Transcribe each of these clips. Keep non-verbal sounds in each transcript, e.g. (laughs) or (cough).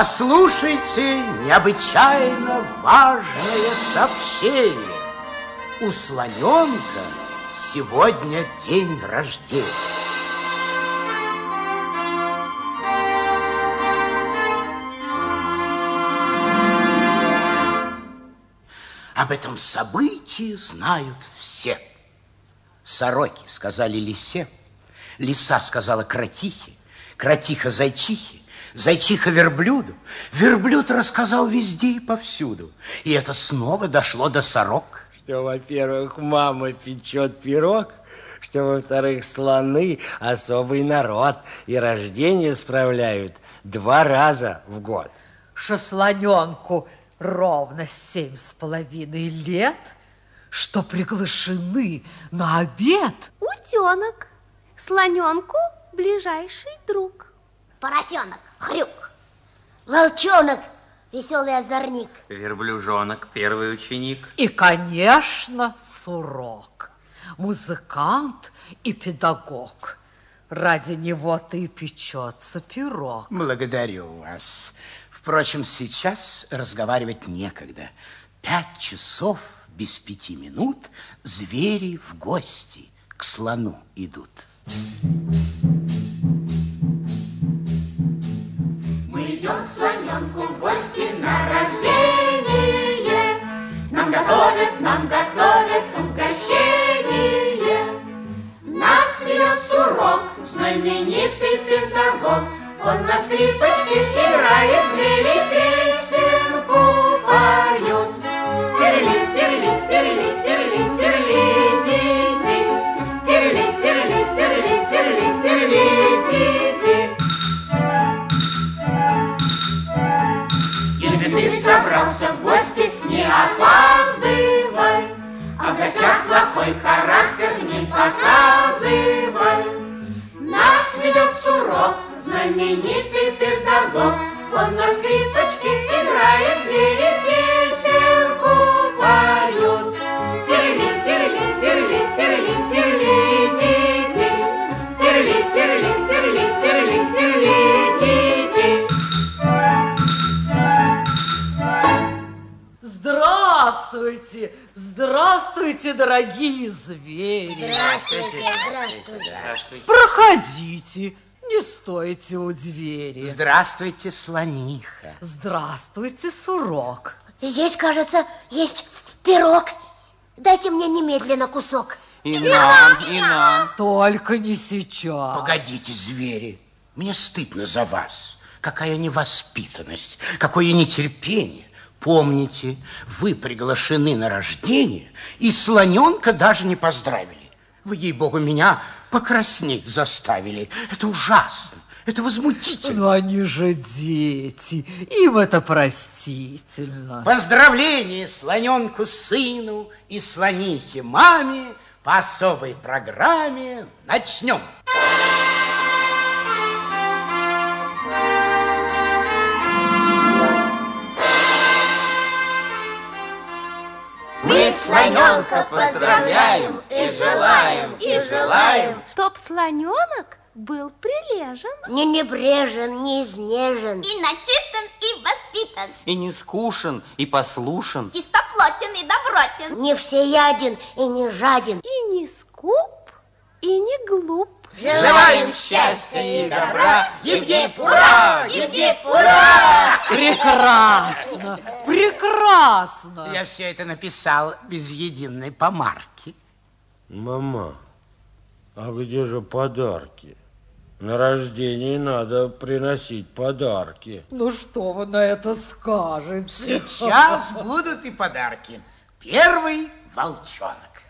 Послушайте необычайно важное сообщение. У слоненка сегодня день рождения. Об этом событии знают все. Сороки сказали лисе, лиса сказала кротихе, кротиха зайчихе, зайчиха верблюду, верблюд рассказал везде и повсюду. И это снова дошло до сорок. Что, во-первых, мама печет пирог, что, во-вторых, слоны особый народ и рождение справляют два раза в год. Что слоненку ровно семь с половиной лет, что приглашены на обед. Утенок, слоненку ближайший друг. Поросенок, хрюк. Волчонок, веселый озорник. Верблюжонок, первый ученик. И, конечно, сурок, музыкант и педагог. Ради него-то и печется пирог. Благодарю вас. Впрочем, сейчас разговаривать некогда. Пять часов без пяти минут звери в гости к слону идут. Мы слоненку в гости на рождение. Нам готовят, нам готовят угощение. Нас ведет сурок, знаменитый педагог. Он на скрипочке показывай. Нас ведет сурок, знаменитый педагог. Он на скрипочке Здравствуйте, здравствуйте, дорогие звери. Здравствуйте, здравствуйте. Здравствуйте. Проходите, не стойте у двери. Здравствуйте, слониха. Здравствуйте, сурок. Здесь, кажется, есть пирог. Дайте мне немедленно кусок. И нам, и нам. Только не сейчас. Погодите, звери, мне стыдно за вас. Какая невоспитанность, какое нетерпение. Помните, вы приглашены на рождение, и слоненка даже не поздравили. Вы, ей-богу, меня покраснеть заставили. Это ужасно, это возмутительно. Но они же дети, им это простительно. Поздравление слоненку сыну и слонихе маме по особой программе начнем. Мы слоненка поздравляем и желаем, и желаем. Чтоб слоненок был прилежен. Не небрежен, не изнежен. И начитан, и воспитан, И не скушен, и послушен. чистоплотен и добротен. Не всеяден и не жаден. И не скуп, и не глуп. Желаем счастья и добра. Евгей, ура! Евгей, ура! Прекрасно, прекрасно. Я все это написал без единой помарки. Мама, а где же подарки? На рождение надо приносить подарки. Ну что вы на это скажете? Сейчас (laughs) будут и подарки. Первый волчонок.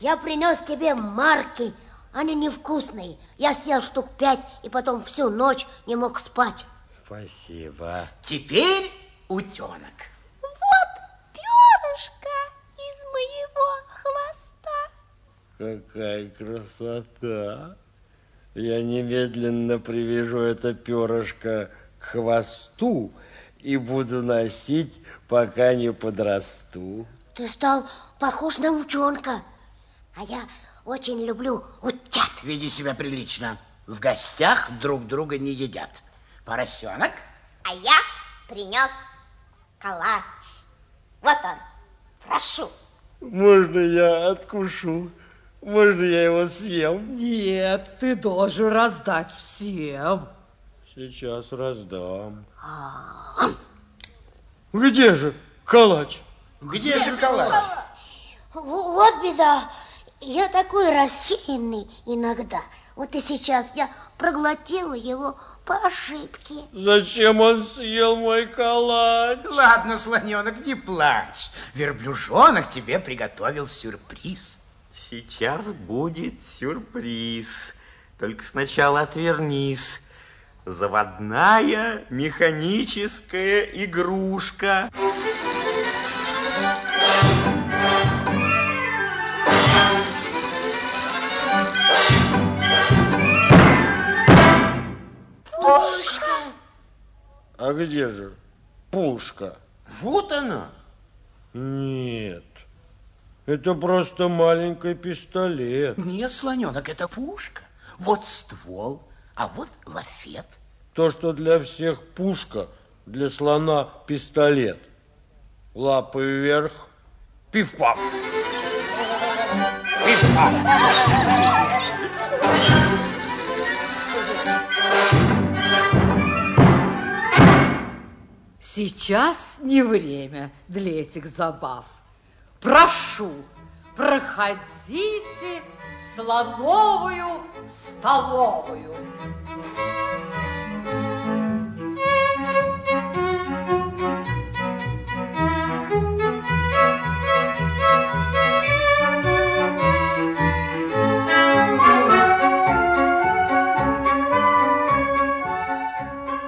Я принес тебе марки. Они невкусные. Я съел штук пять и потом всю ночь не мог спать. Спасибо. Теперь утенок. Моего хвоста. Какая красота! Я немедленно привяжу это перышко к хвосту и буду носить, пока не подрасту. Ты стал похож на утенка. А я очень люблю утят. Веди себя прилично. В гостях друг друга не едят. Поросенок. А А я принес калач. Вот он, прошу. Можно я откушу? Можно я его съем? Нет, ты должен раздать всем. Сейчас раздам. Где же калач? Где же калач? В- Вот беда. Я такой рассеянный иногда. Вот и сейчас я проглотила его по ошибке. Зачем он съел мой калач? Ладно, слоненок, не плачь. Верблюжонок тебе приготовил сюрприз. Сейчас будет сюрприз. Только сначала отвернись. Заводная механическая игрушка. А где же пушка? Вот она. Нет, это просто маленький пистолет. Нет, слоненок, это пушка. Вот ствол, а вот лафет. То, что для всех пушка, для слона пистолет. Лапы вверх, пиф-паф. Сейчас не время для этих забав. Прошу, проходите слоновую столовую.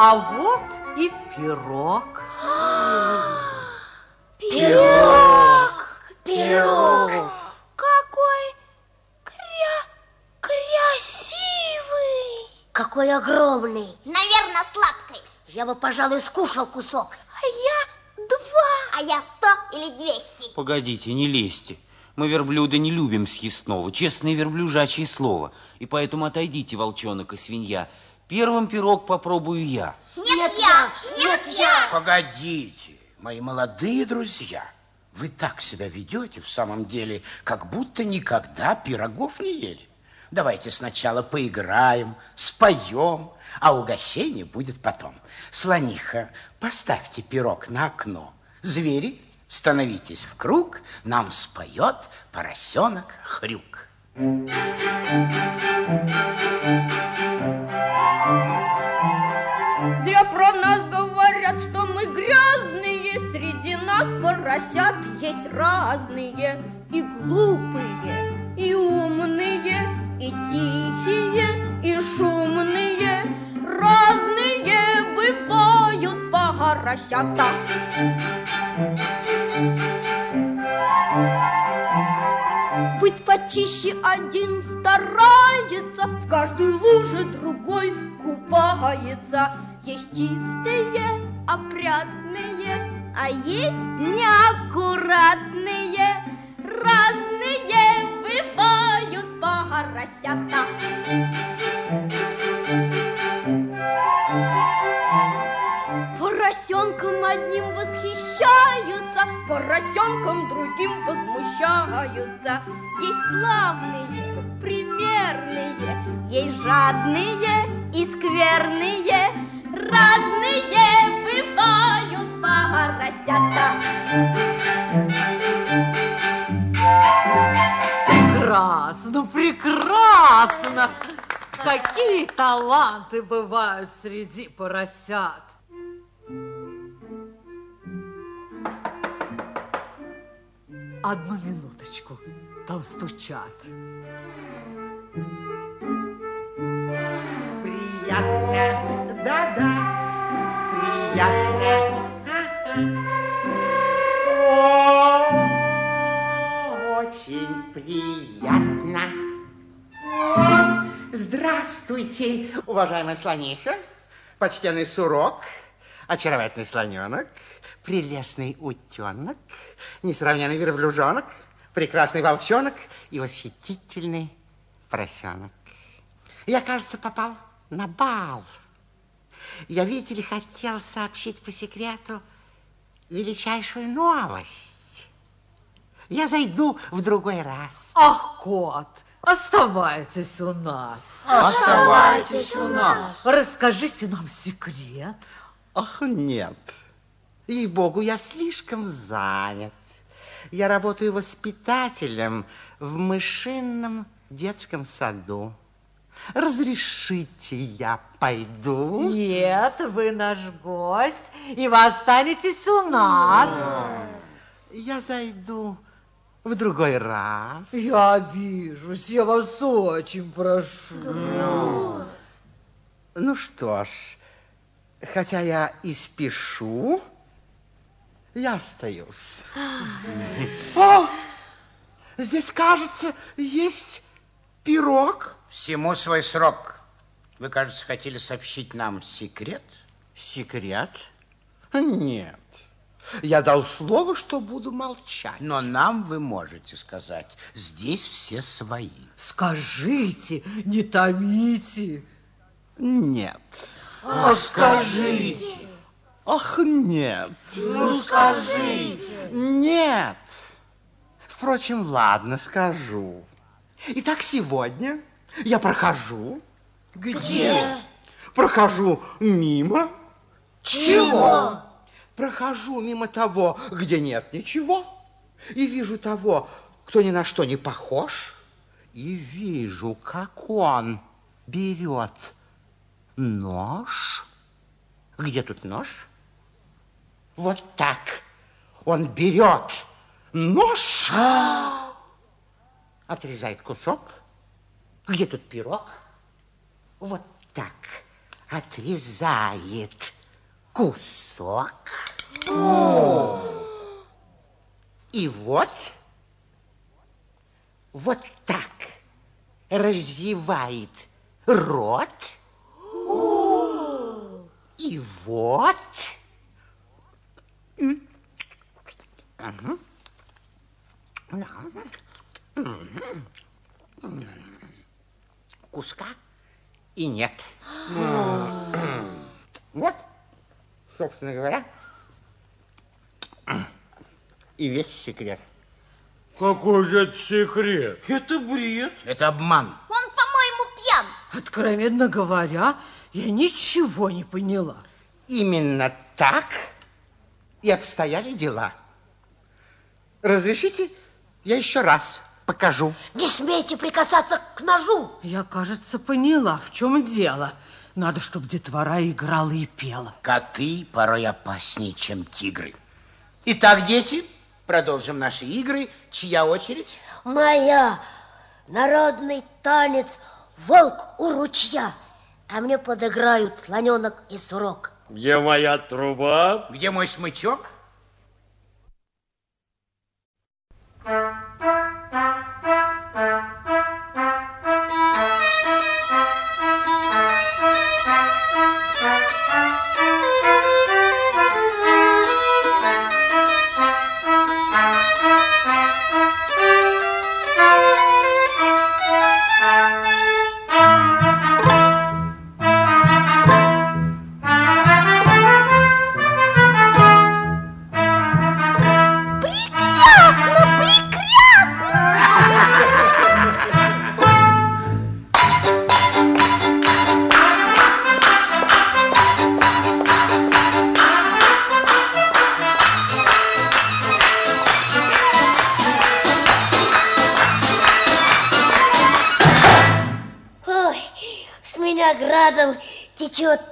А вот и пирог. (gasps) Пирог! Пирог! Какой кря... красивый! Какой огромный! Наверное, сладкой. Я бы, пожалуй, скушал кусок. А я два. А я сто или двести. Погодите, не лезьте. Мы, верблюды, не любим съестного. Честное верблюжачье слово. И поэтому отойдите, волчонок и свинья. Первым пирог попробую я. Нет, я! Нет, я! Погодите, мои молодые друзья. Вы так себя ведете в самом деле, как будто никогда пирогов не ели. Давайте сначала поиграем, споем, а угощение будет потом. Слониха, поставьте пирог на окно. Звери, становитесь в круг, нам споет поросенок Хрюк. Зря про нас говорят, что мы грязные. Среди нас поросят есть разные. И глупые, и умные, и тихие, и шумные. Разные бывают поросята. Быть почище один старается, В каждой луже другой купается. Есть чистые, опрятные, А есть неаккуратные. Разные бывают поросята. Поросенком одним восхищаются, поросенком другим возмущаются. Есть славные, примерные, есть жадные и скверные. Разные бывают поросята. Прекрасно, прекрасно! Какие таланты бывают среди поросят! Одну минуточку, там стучат. Приятно, да-да, приятно. Очень приятно. Здравствуйте, уважаемая слониха, почтенный сурок, очаровательный слоненок, прелестный утенок, несравненный верблюжонок, прекрасный волчонок и восхитительный поросенок. Я, кажется, попал на бал. Я, видите ли, хотел сообщить по секрету величайшую новость. Я зайду в другой раз. Ах, кот, оставайтесь у нас. Оставайтесь у нас. Расскажите нам секрет. Ах, нет. Ей-богу, я слишком занят. Я работаю воспитателем в мышином детском саду. Разрешите, я пойду? Нет, вы наш гость, и вы останетесь у нас. Я зайду в другой раз. Я обижусь, я вас очень прошу. Ну что ж, хотя я и спешу, я остаюсь. О, здесь, кажется, есть пирог. Всему свой срок. Вы, кажется, хотели сообщить нам секрет? Секрет? Нет. Я дал слово, что буду молчать. Но нам вы можете сказать, здесь все свои. Скажите, не томите. Нет. А скажите. Ах, нет. Ну, скажите. Нет. Впрочем, ладно, скажу. Итак, сегодня я прохожу. Где? Прохожу мимо. Чего? Прохожу мимо того, где нет ничего. И вижу того, кто ни на что не похож. И вижу, как он берет нож. Где тут нож? Вот так. Он берет нож, отрезает кусок. Где тут пирог? Вот так. Отрезает кусок. И вот, вот так разевает рот. И вот... Мгм. Куска и нет. Вот, собственно говоря, и весь секрет. Какой же это секрет? Это бред. Это обман. Он, по-моему, пьян. Откровенно говоря, я ничего не поняла. Именно так и обстояли дела. Разрешите, я еще раз покажу. Не смейте прикасаться к ножу. Я, кажется, поняла, в чем дело. Надо, чтобы детвора играла и пела. Коты порой опаснее, чем тигры. Итак, дети, продолжим наши игры. Чья очередь? Моя народный танец «Волк у ручья», а мне подыграют слоненок и сурок. Где моя труба? Где мой смычок? Прекрасно,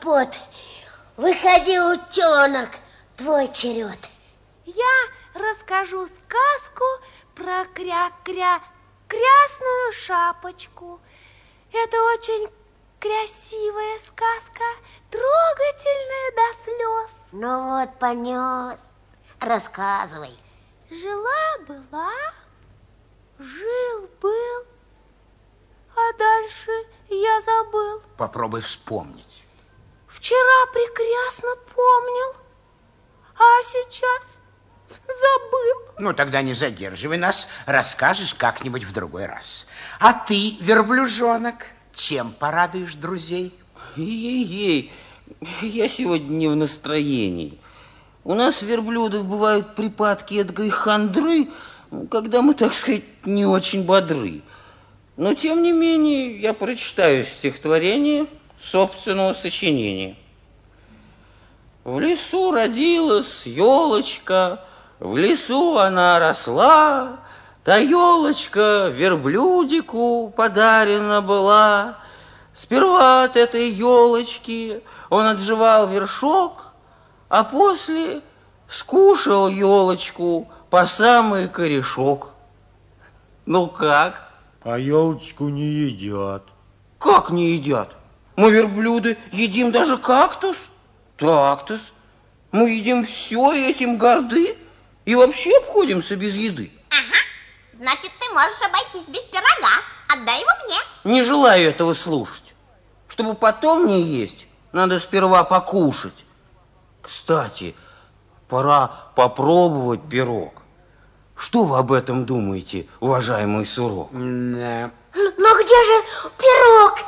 пот. Выходи, утенок, твой черед. Я расскажу сказку про кря-кря крясную шапочку. Это очень красивая сказка, трогательная до слез. Ну вот, понес. Рассказывай. Жила-была, жил-был, а дальше я забыл. Попробуй вспомнить. Вчера прекрасно помнил, а сейчас забыл. Ну, тогда не задерживай нас, расскажешь как-нибудь в другой раз. А ты, верблюжонок, чем порадуешь друзей? Ей-ей, Я сегодня не в настроении. У нас, верблюдов, бывают припадки эдакой хандры, когда мы, так сказать, не очень бодры. Но, тем не менее, я прочитаю стихотворение собственного сочинения. В лесу родилась елочка, в лесу она росла, Та елочка верблюдику подарена была. Сперва от этой елочки он отживал вершок, а после скушал елочку по самый корешок. Ну как? А елочку не едят. Как не едят? Мы, верблюды, едим даже кактус. Так-то. Мы едим все и этим горды. И вообще обходимся без еды. Ага. Значит, ты можешь обойтись без пирога. Отдай его мне. Не желаю этого слушать. Чтобы потом не есть, надо сперва покушать. Кстати, пора попробовать пирог. Что вы об этом думаете, уважаемый Сурок? Да. Но где же? Пирог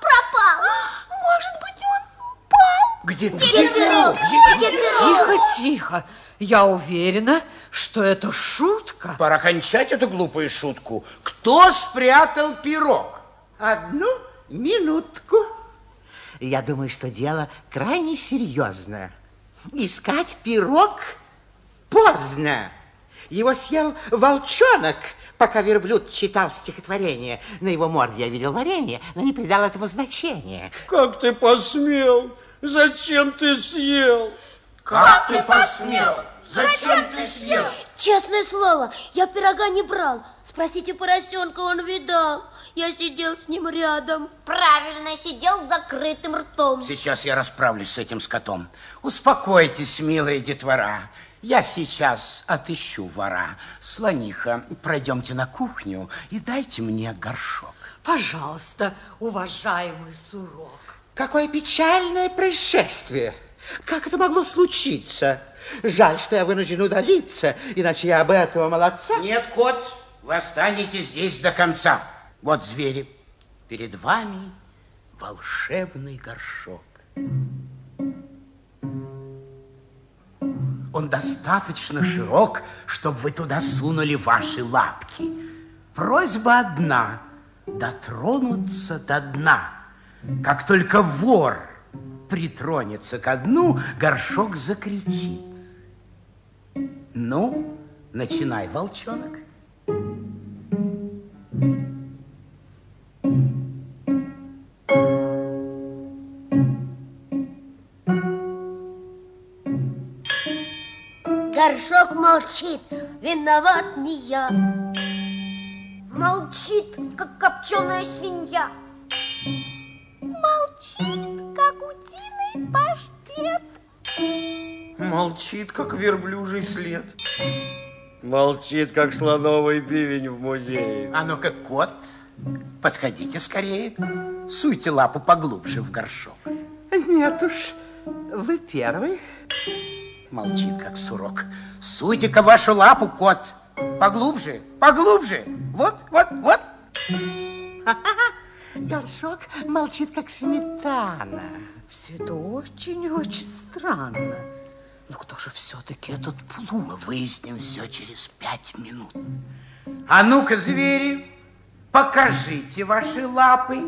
пропал. Может быть, он упал? Где, Где пирог? Где пирог? Тихо, тихо. Я уверена, что это шутка. Пора кончать эту глупую шутку. Кто спрятал пирог? Одну минутку. Я думаю, что дело крайне серьезное. Искать пирог поздно. Его съел волчонок, пока верблюд читал стихотворение. На его морде я видел варенье, но не придал этому значения. Как ты посмел? Зачем ты съел? Как ты посмел? Зачем ты съел? Честное слово, я пирога не брал. Спросите поросенка, он видал. Я сидел с ним рядом. Правильно, сидел с закрытым ртом. Сейчас я расправлюсь с этим скотом. Успокойтесь, милая детвора. Я сейчас отыщу вора. Слониха, пройдемте на кухню и дайте мне горшок. Пожалуйста, уважаемый Сурок. Какое печальное происшествие. Как это могло случиться? Жаль, что я вынужден удалиться, иначе я об этого молодца... Нет, кот, вы останетесь здесь до конца. Вот звери. Перед вами волшебный горшок. Он достаточно широк, чтобы вы туда сунули ваши лапки. Просьба одна – дотронуться до дна. Как только вор притронется ко дну, горшок закричит. Ну, начинай, волчонок. Горшок молчит, виноват не я. Молчит, как копченая свинья. Молчит, как верблюжий след. Молчит, как слоновый бивень в музее. А ну-ка, кот, подходите скорее. Суйте лапу поглубже в горшок. Нет уж, вы первый. Молчит, как сурок. Суйте-ка вашу лапу, кот. Поглубже, поглубже. Вот, вот, вот. Горшок молчит, как сметана. Все это очень-очень странно. Но кто же все-таки этот плут? Мы выясним все через пять минут. А ну-ка, звери, покажите ваши лапы.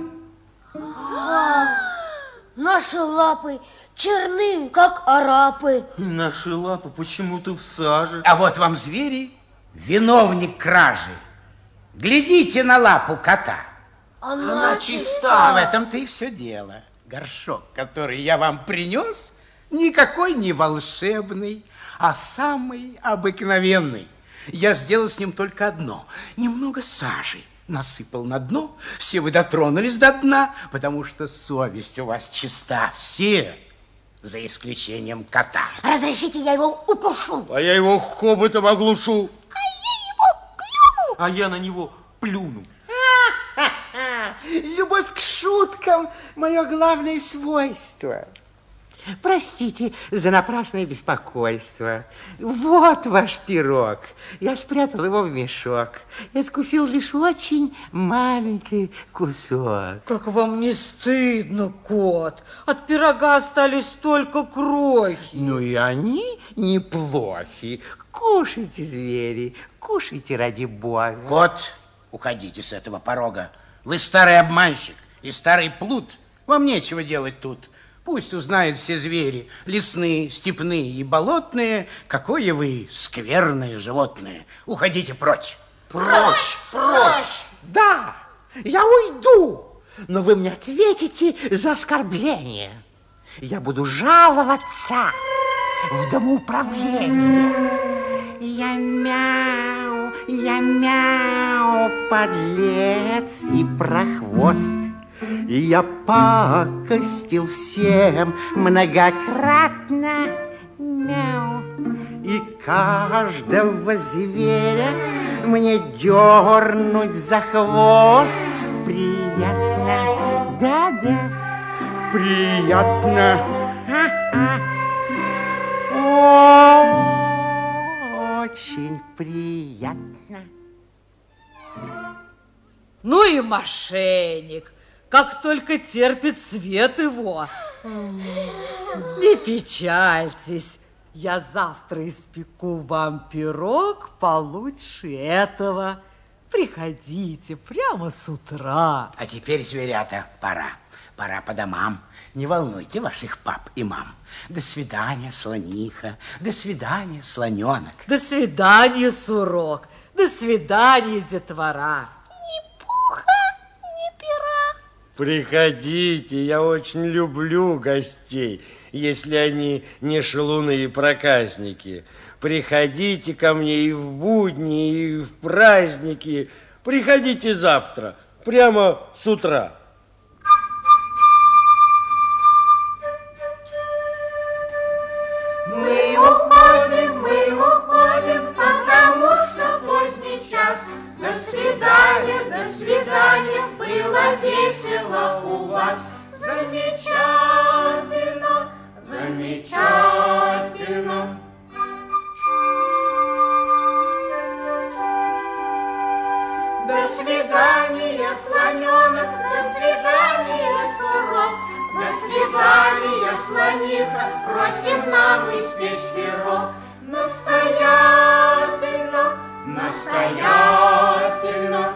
Наши лапы черны, как арапы. Наши лапы почему-то в саже. А вот вам звери, виновник кражи. Глядите на лапу кота. Она, А в этом-то и все дело. Горшок, который я вам принес, никакой не волшебный, а самый обыкновенный. Я сделал с ним только одно. Немного сажи насыпал на дно. Все вы дотронулись до дна, потому что совесть у вас чиста. Все, за исключением кота. Разрешите, я его укушу. А я его хоботом оглушу. А я на него плюну. Любовь к шуткам – мое главное свойство. Простите за напрасное беспокойство. Вот ваш пирог. Я спрятал его в мешок. Я откусил лишь очень маленький кусок. Как вам не стыдно, кот? От пирога остались только крохи. Ну и они неплохи. Кушайте, звери, кушайте ради бога. Кот, уходите с этого порога. Вы старый обманщик и старый плут. Вам нечего делать тут. Пусть узнают все звери, лесные, степные и болотные, какое вы скверное животное. Уходите прочь. Прочь, прочь. Да, я уйду, но вы мне ответите за оскорбление. Я буду жаловаться в домоуправление. Я мяу, я мяу, подлец и прохвост. Я пакостил всем многократно, мяу. И каждого зверя мне дернуть за хвост приятно, да-да, приятно. Очень приятно. Ну и мошенник как только терпит свет его. Не печальтесь, я завтра испеку вам пирог получше этого. Приходите прямо с утра. А теперь, зверята, пора. Пора по домам. Не волнуйте ваших пап и мам. До свидания, слониха. До свидания, слоненок. До свидания, сурок. До свидания, детвора. Приходите, я очень люблю гостей, если они не шалуны и проказники. Приходите ко мне и в будни, и в праздники. Приходите завтра, прямо с утра. Мы уходим, мы уходим, потому что поздний час. До свидания, до свидания, было весело у вас. Замечательно, замечательно. До свидания, слоненок, до свидания, сурок, до свидания, слониха, просим нам испечь пирог. Настоятельно, настоятельно.